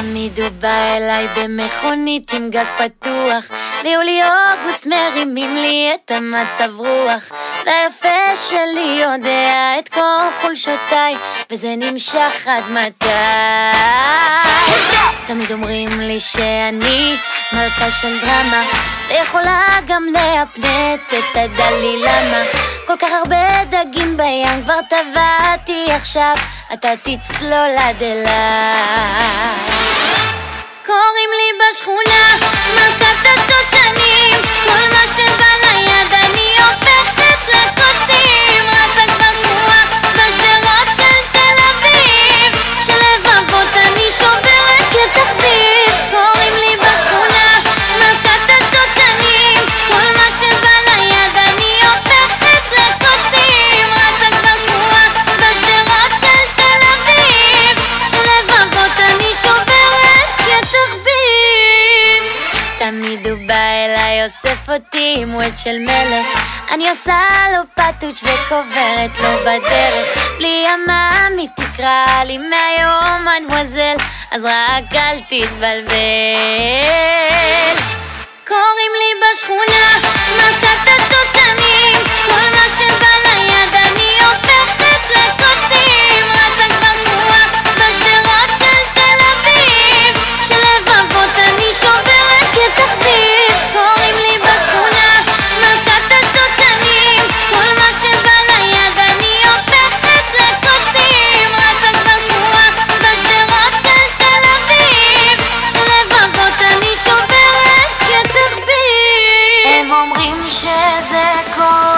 תמיד הוא בא אליי במכונית עם גג פתוח. ביולי-אוגוסט מרימים לי את המצב רוח. והיפה שלי יודע את כל חולשותיי וזה נמשך עד מתי. תמיד אומרים לי שאני מלכה של דרמה ויכולה גם להפנט את הדלי. למה? כל כך הרבה דגים בים כבר טבעתי עכשיו אתה תצלול עד אליי קוראים לי בשכונה בא אליי אוסף אותי עם ווד של מלך. אני עושה לו פטוץ' וקוברת לו בדרך. בלי ימ"ם היא תקרא לי מהיום אדמואזל אז רק אל תתבלבל echo